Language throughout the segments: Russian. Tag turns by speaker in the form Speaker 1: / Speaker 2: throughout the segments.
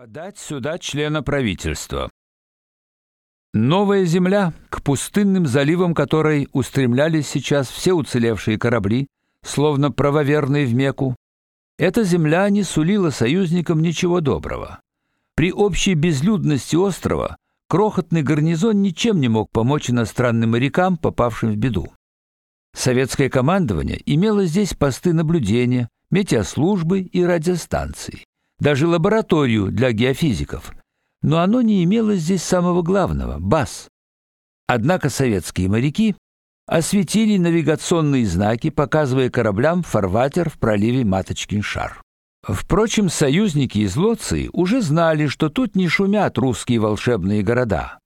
Speaker 1: Подать сюда члена правительства. Новая земля, к пустынным заливам которой устремлялись сейчас все уцелевшие корабли, словно правоверные в Мекку, эта земля не сулила союзникам ничего доброго. При общей безлюдности острова крохотный гарнизон ничем не мог помочь иностранным морякам, попавшим в беду. Советское командование имело здесь посты наблюдения, метеослужбы и радиостанции даже лабораторию для геофизиков. Но оно не имело здесь самого главного баз. Однако советские моряки осветили навигационные знаки, показывая кораблям фарватер в проливе Маточкин-Шар. Впрочем, союзники из Лоции уже знали, что тут не шумят русские волшебные города.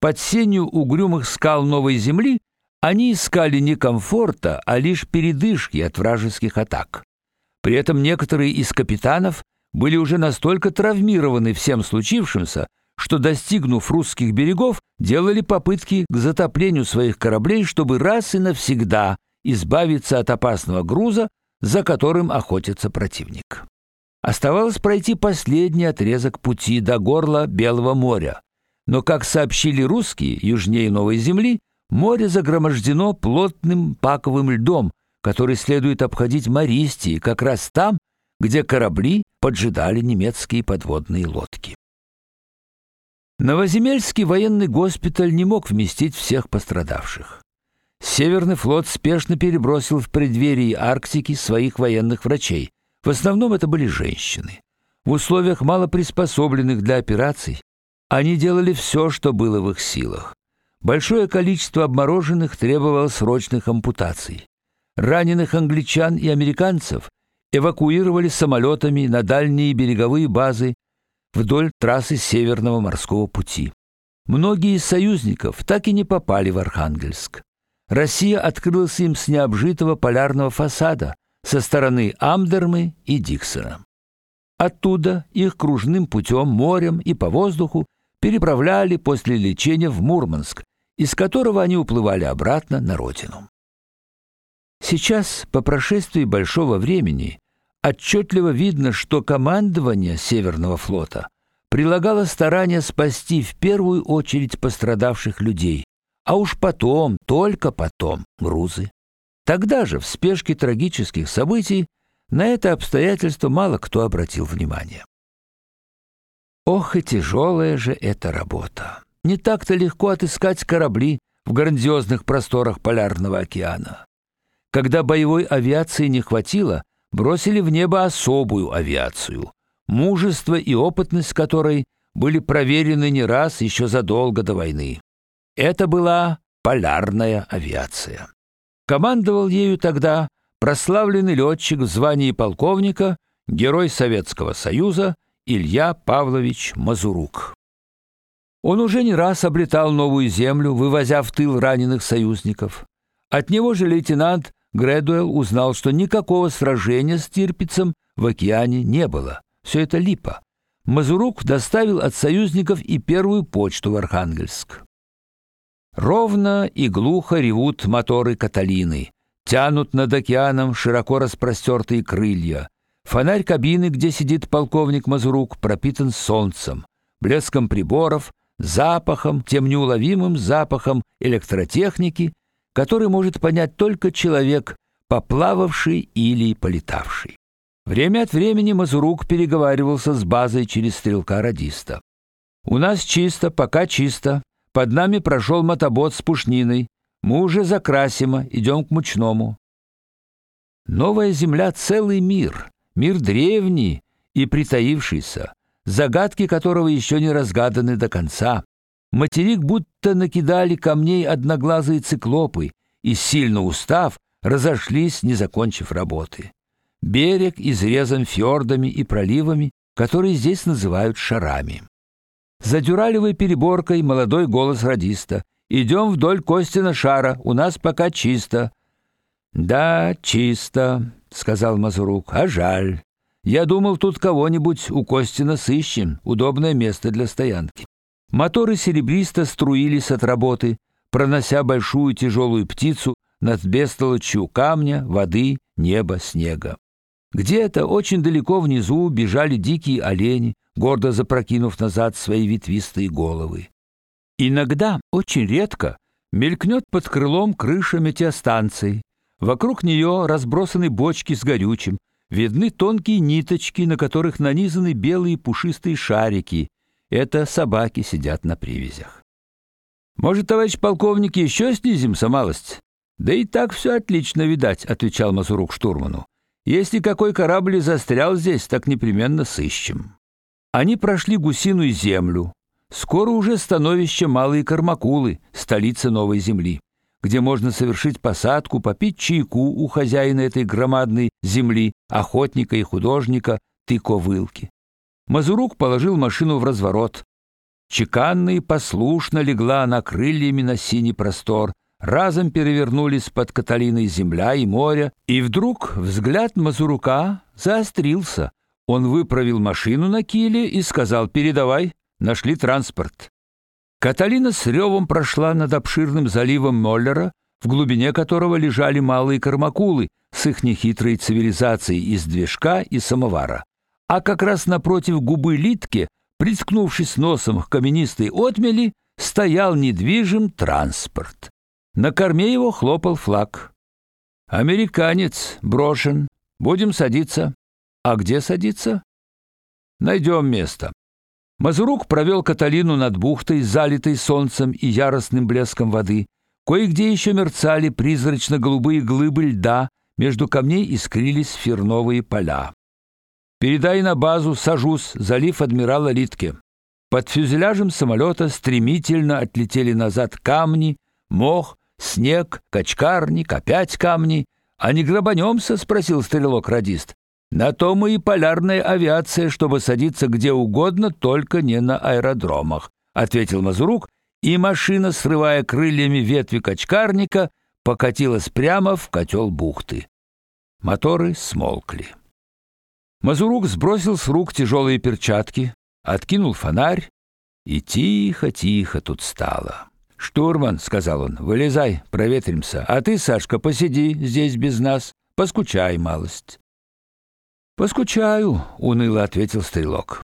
Speaker 1: Под сенью угрюмых скал новой земли они искали не комфорта, а лишь передышки от вражеских атак. При этом некоторые из капитанов были уже настолько травмированы всем случившимся, что достигнув русских берегов, делали попытки к затоплению своих кораблей, чтобы раз и навсегда избавиться от опасного груза, за которым охотится противник. Оставалось пройти последний отрезок пути до горла Белого моря. Но, как сообщили русские, южнее Новой Земли, море загромождено плотным паковым льдом, который следует обходить Мористии, как раз там, где корабли поджидали немецкие подводные лодки. Новоземельский военный госпиталь не мог вместить всех пострадавших. Северный флот спешно перебросил в преддверии Арктики своих военных врачей. В основном это были женщины. В условиях мало приспособленных для операций они делали все, что было в их силах. Большое количество обмороженных требовало срочных ампутаций. Раненых англичан и американцев эвакуировали самолетами на дальние береговые базы вдоль трассы Северного морского пути. Многие из союзников так и не попали в Архангельск. Россия открылась им с необжитого полярного фасада со стороны Амдермы и Диксона. Оттуда их кружным путем морем и по воздуху переправляли после лечения в Мурманск, из которого они уплывали обратно на родину. Сейчас, по прошествии большого времени, отчетливо видно, что командование Северного флота прилагало старания спасти в первую очередь пострадавших людей, а уж потом, только потом, грузы. Тогда же, в спешке трагических событий, на это обстоятельство мало кто обратил внимание. Ох, и тяжелая же эта работа. Не так-то легко отыскать корабли в грандиозных просторах полярного океана. Когда боевой авиации не хватило, бросили в небо особую авиацию, мужество и опытность которой были проверены не раз еще задолго до войны. Это была полярная авиация. Командовал ею тогда прославленный летчик в звании полковника, герой Советского Союза Илья Павлович Мазурук. Он уже не раз облетал новую землю, вывозя в тыл раненых союзников. От него же лейтенант Грэдуэлл узнал, что никакого сражения с Тирпицем в океане не было. Все это липа. Мазурук доставил от союзников и первую почту в Архангельск. Ровно и глухо ревут моторы Каталины, тянут над океаном широко распростертые крылья. Фонарь кабины, где сидит полковник Мазурук, пропитан солнцем, блеском приборов, запахом, тем неуловимым запахом электротехники, который может понять только человек, поплававший или полетавший. Время от времени Мазурук переговаривался с базой через стрелка-радиста. У нас чисто, пока чисто. Под нами прошел мотобот с пушниной. Мы уже за Красима, идем к Мучному. Новая земля целый мир, мир древний и притаившийся, загадки которого еще не разгаданы до конца. Материк будто накидали камней одноглазые циклопы и, сильно устав, разошлись, не закончив работы. Берег изрезан фьордами и проливами, которые здесь называют шарами. За дюралевой переборкой молодой голос радиста. «Идем вдоль Костина шара, у нас пока чисто». «Да, чисто», — сказал Мазурук, — «а жаль. Я думал, тут кого-нибудь у Костина сыщем, удобное место для стоянки». Моторы серебристо струились от работы, пронося большую тяжелую птицу над бестолочью камня, воды, неба, снега. Где-то очень далеко внизу бежали дикие олени, гордо запрокинув назад свои ветвистые головы. Иногда, очень редко, мелькнет под крылом крыша метеостанции. Вокруг нее разбросаны бочки с горючим, видны тонкие ниточки, на которых нанизаны белые пушистые шарики. Это собаки сидят на привязях. Может, товарищ полковник, еще снизимся малость? Да и так все отлично видать, отвечал Мазурук штурману. Если какой корабль застрял здесь, так непременно сыщем. Они прошли гусиную землю, Скоро уже становище Малые Кармакулы, столица новой земли, где можно совершить посадку, попить чайку у хозяина этой громадной земли, охотника и художника Тыковылки. Мазурук положил машину в разворот. Чеканно и послушно легла она крыльями на синий простор. Разом перевернулись под Каталиной земля и море, и вдруг взгляд Мазурука заострился. Он выправил машину на киле и сказал: "Передавай" нашли транспорт. Каталина с ревом прошла над обширным заливом Моллера, в глубине которого лежали малые кармакулы с их нехитрой цивилизацией из движка и самовара. А как раз напротив губы Литки, приткнувшись носом к каменистой отмели, стоял недвижим транспорт. На корме его хлопал флаг. Американец брошен. Будем садиться. А где садиться? Найдем место. Мазурук провел Каталину над бухтой, залитой солнцем и яростным блеском воды. Кое-где еще мерцали призрачно-голубые глыбы льда, между камней искрились ферновые поля. Передай на базу, сажусь, залив адмирала Литке. Под фюзеляжем самолета стремительно отлетели назад камни, мох, снег, качкарник, опять камни. А не грабанемся? спросил стрелок-радист. На то мы и полярная авиация, чтобы садиться где угодно, только не на аэродромах, ответил Мазурук, и машина, срывая крыльями ветви качкарника, покатилась прямо в котел бухты. Моторы смолкли. Мазурук сбросил с рук тяжелые перчатки, откинул фонарь, и тихо-тихо тут стало. "Штурман", сказал он. "Вылезай, проветримся. А ты, Сашка, посиди здесь без нас, поскучай малость". Поскучаю, уныло ответил стрелок.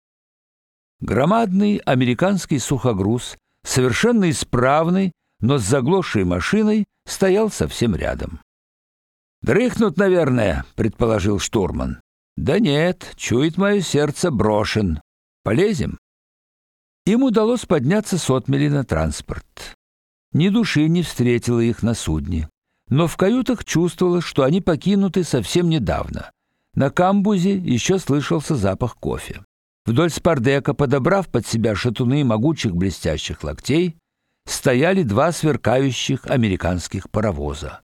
Speaker 1: Громадный американский сухогруз, совершенно исправный, но с заглохшей машиной, стоял совсем рядом. Дрыхнут, наверное, предположил штурман. Да нет, чует мое сердце брошен. Полезем. Им удалось подняться с отмели на транспорт. Ни души не встретило их на судне, но в каютах чувствовалось, что они покинуты совсем недавно. На камбузе еще слышался запах кофе. Вдоль спардека, подобрав под себя шатуны могучих блестящих локтей, стояли два сверкающих американских паровоза.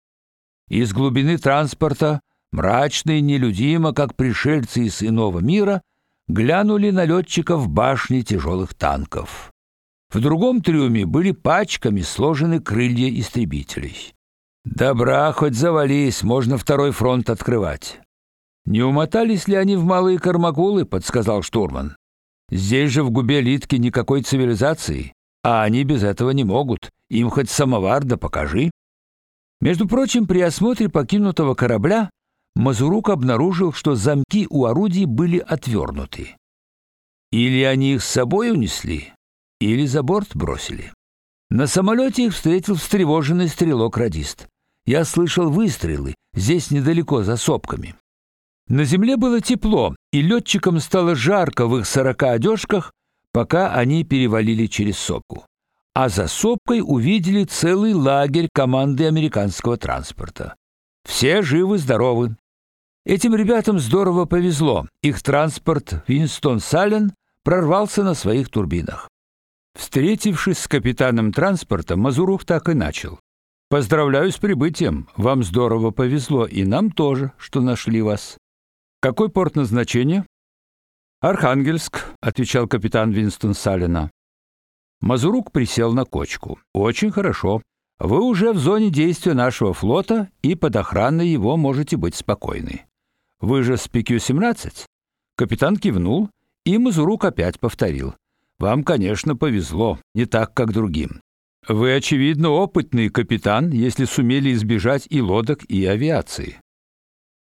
Speaker 1: Из глубины транспорта, мрачные, нелюдимо, как пришельцы из иного мира, глянули на летчиков башни тяжелых танков. В другом трюме были пачками сложены крылья истребителей. Добра хоть завались, можно второй фронт открывать. Не умотались ли они в малые Кармакулы, подсказал штурман. Здесь же в губе Литки никакой цивилизации, а они без этого не могут. Им хоть самовар да покажи. Между прочим, при осмотре покинутого корабля Мазурук обнаружил, что замки у орудий были отвернуты. Или они их с собой унесли, или за борт бросили. На самолете их встретил встревоженный стрелок-радист. Я слышал выстрелы здесь недалеко за сопками. На земле было тепло, и летчикам стало жарко в их сорока одежках, пока они перевалили через сопку. А за сопкой увидели целый лагерь команды американского транспорта. Все живы-здоровы. Этим ребятам здорово повезло. Их транспорт Винстон-Сален прорвался на своих турбинах. Встретившись с капитаном транспорта, Мазурух так и начал: "Поздравляю с прибытием. Вам здорово повезло, и нам тоже, что нашли вас. Какой порт назначения? Архангельск, отвечал капитан Винстон Салина. Мазурук присел на кочку. Очень хорошо. Вы уже в зоне действия нашего флота и под охраной его можете быть спокойны. Вы же с ПК-17? Капитан кивнул, и Мазурук опять повторил: Вам, конечно, повезло, не так, как другим. Вы очевидно опытный капитан, если сумели избежать и лодок, и авиации.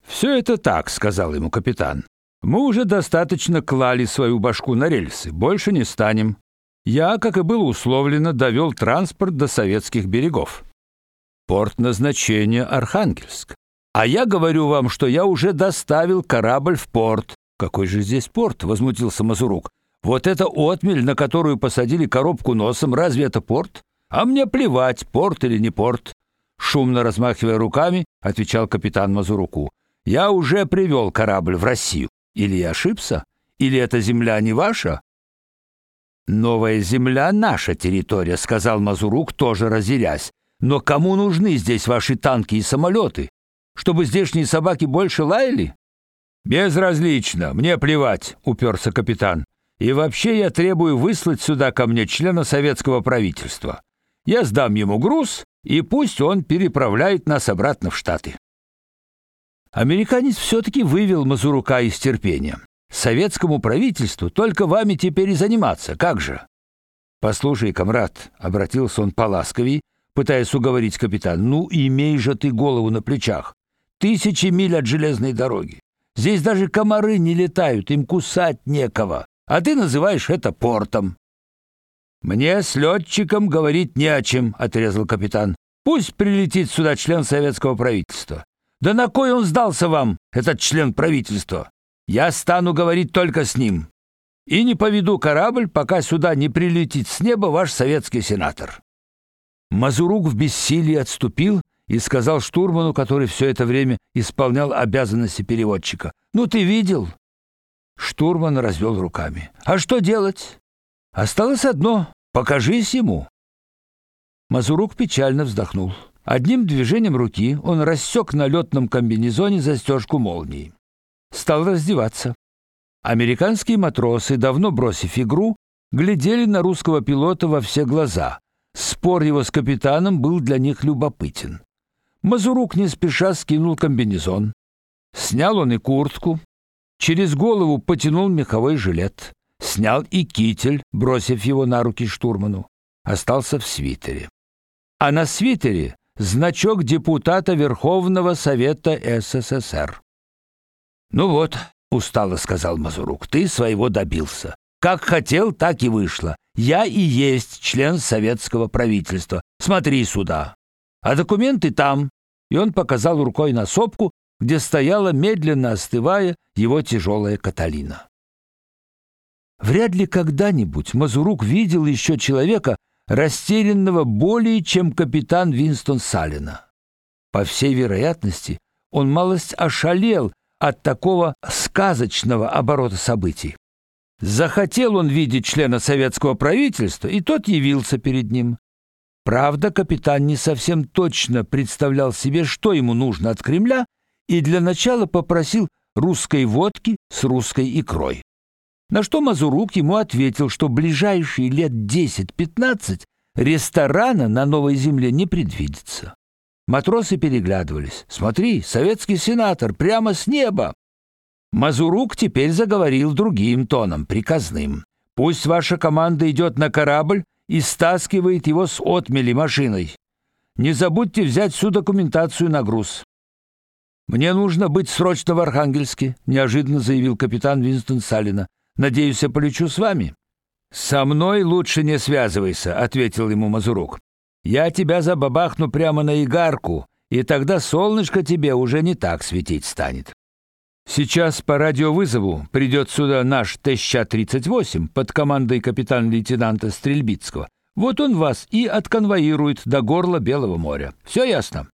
Speaker 1: Все это так, сказал ему капитан. Мы уже достаточно клали свою башку на рельсы, больше не станем. Я, как и было условлено, довел транспорт до советских берегов. Порт назначения Архангельск. А я говорю вам, что я уже доставил корабль в порт. Какой же здесь порт? возмутился Мазурук. Вот это отмель, на которую посадили коробку носом, разве это порт? А мне плевать, порт или не порт. Шумно размахивая руками, отвечал капитан Мазуруку. Я уже привел корабль в Россию. Или я ошибся? Или эта земля не ваша? Новая земля наша территория, сказал Мазурук, тоже разерясь. Но кому нужны здесь ваши танки и самолеты? Чтобы здешние собаки больше лаяли? Безразлично, мне плевать, уперся капитан. И вообще я требую выслать сюда ко мне члена советского правительства. Я сдам ему груз, и пусть он переправляет нас обратно в Штаты. Американец все таки вывел Мазурука из терпения. Советскому правительству только вами теперь и заниматься, как же? Послушай, комрад, обратился он поласковей, пытаясь уговорить капитана. Ну, имей же ты голову на плечах. Тысячи миль от железной дороги. Здесь даже комары не летают, им кусать некого. А ты называешь это портом. Мне с летчиком говорить не о чем, отрезал капитан. Пусть прилетит сюда член советского правительства. Да на кой он сдался вам, этот член правительства? Я стану говорить только с ним. И не поведу корабль, пока сюда не прилетит с неба ваш советский сенатор. Мазурук в бессилии отступил и сказал штурману, который все это время исполнял обязанности переводчика: "Ну ты видел?" Штурман развел руками. "А что делать? Осталось одно покажись ему". Мазурук печально вздохнул. Одним движением руки он рассек на летном комбинезоне застежку молнии. Стал раздеваться. Американские матросы, давно бросив игру, глядели на русского пилота во все глаза. Спор его с капитаном был для них любопытен. Мазурук не спеша скинул комбинезон. Снял он и куртку, через голову потянул меховой жилет, снял и китель, бросив его на руки штурману. Остался в свитере а на свитере значок депутата Верховного Совета СССР. Ну вот, устало сказал Мазурук. Ты своего добился. Как хотел, так и вышло. Я и есть член советского правительства. Смотри сюда. А документы там. И он показал рукой на сопку, где стояла медленно остывая его тяжелая Каталина. Вряд ли когда-нибудь Мазурук видел еще человека, растерянного более, чем капитан Винстон Салина. По всей вероятности, он малость ошалел от такого сказочного оборота событий. Захотел он видеть члена советского правительства, и тот явился перед ним. Правда, капитан не совсем точно представлял себе, что ему нужно от Кремля, и для начала попросил русской водки с русской икрой. На что Мазурук ему ответил, что ближайшие лет 10-15 ресторана на Новой Земле не предвидится. Матросы переглядывались. Смотри, советский сенатор прямо с неба. Мазурук теперь заговорил другим тоном, приказным. Пусть ваша команда идет на корабль и стаскивает его с отмели машиной. Не забудьте взять всю документацию на груз. Мне нужно быть срочно в Архангельске, неожиданно заявил капитан Винстон Салина. Надеюсь, я полечу с вами. Со мной лучше не связывайся, ответил ему Мазурук. Я тебя забабахну прямо на игарку, и тогда солнышко тебе уже не так светить станет. Сейчас по радиовызову придет сюда наш ТЩ-38 под командой капитана-лейтенанта Стрельбицкого. Вот он вас и отконвоирует до горла Белого моря. Все ясно?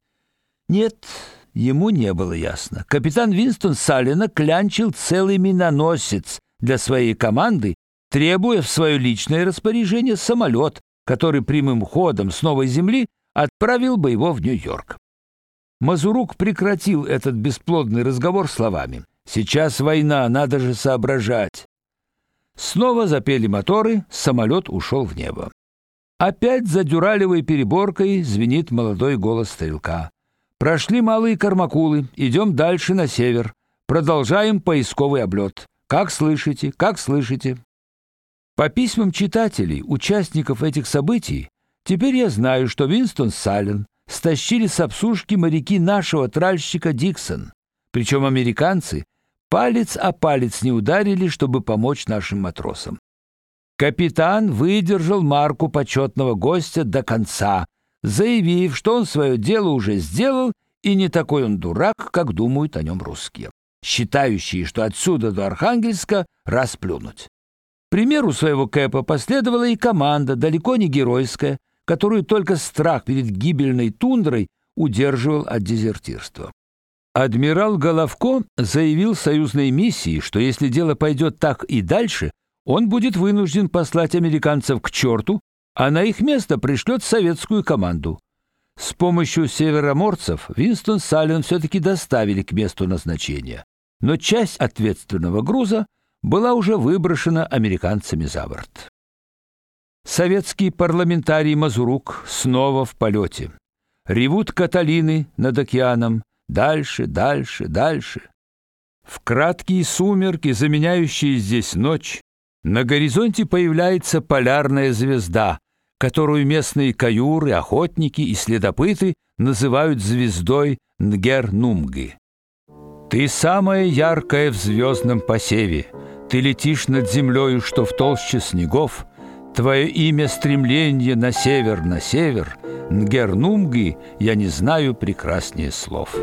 Speaker 1: Нет, ему не было ясно. Капитан Винстон Салина клянчил целый миноносец для своей команды, требуя в свое личное распоряжение самолет, который прямым ходом с новой земли отправил бы его в Нью-Йорк. Мазурук прекратил этот бесплодный разговор словами: "Сейчас война, надо же соображать". Снова запели моторы, самолет ушел в небо. Опять за дюралевой переборкой звенит молодой голос стрелка. Прошли малые Кармакулы, идем дальше на север. Продолжаем поисковый облет. Как слышите? Как слышите? По письмам читателей, участников этих событий, теперь я знаю, что Винстон Саллен стащили с обсушки моряки нашего тральщика Диксон. Причем американцы палец о палец не ударили, чтобы помочь нашим матросам. Капитан выдержал марку почетного гостя до конца, заявив, что он свое дело уже сделал и не такой он дурак, как думают о нем русские, считающие, что отсюда до Архангельска расплюнуть. Примеру своего Кэпа последовала и команда, далеко не геройская, которую только страх перед гибельной тундрой удерживал от дезертирства. Адмирал Головко заявил союзной миссии, что если дело пойдет так и дальше, он будет вынужден послать американцев к черту, а на их место пришлет советскую команду. С помощью североморцев Винстон Саллен все таки доставили к месту назначения, но часть ответственного груза была уже выброшена американцами за борт. Советский парламентарий Мазурук снова в полете. Ревут Каталины над океаном, дальше, дальше, дальше. В краткие сумерки, заменяющие здесь ночь, на горизонте появляется полярная звезда, которую местные каюры, охотники и следопыты называют звездой Нгер-Нумги. Ты самая яркая в звездном посеве. Ты летишь над землею, что в толще снегов. Твое имя стремление на север, на север. Нгер-Нумги, я не знаю прекраснее слов.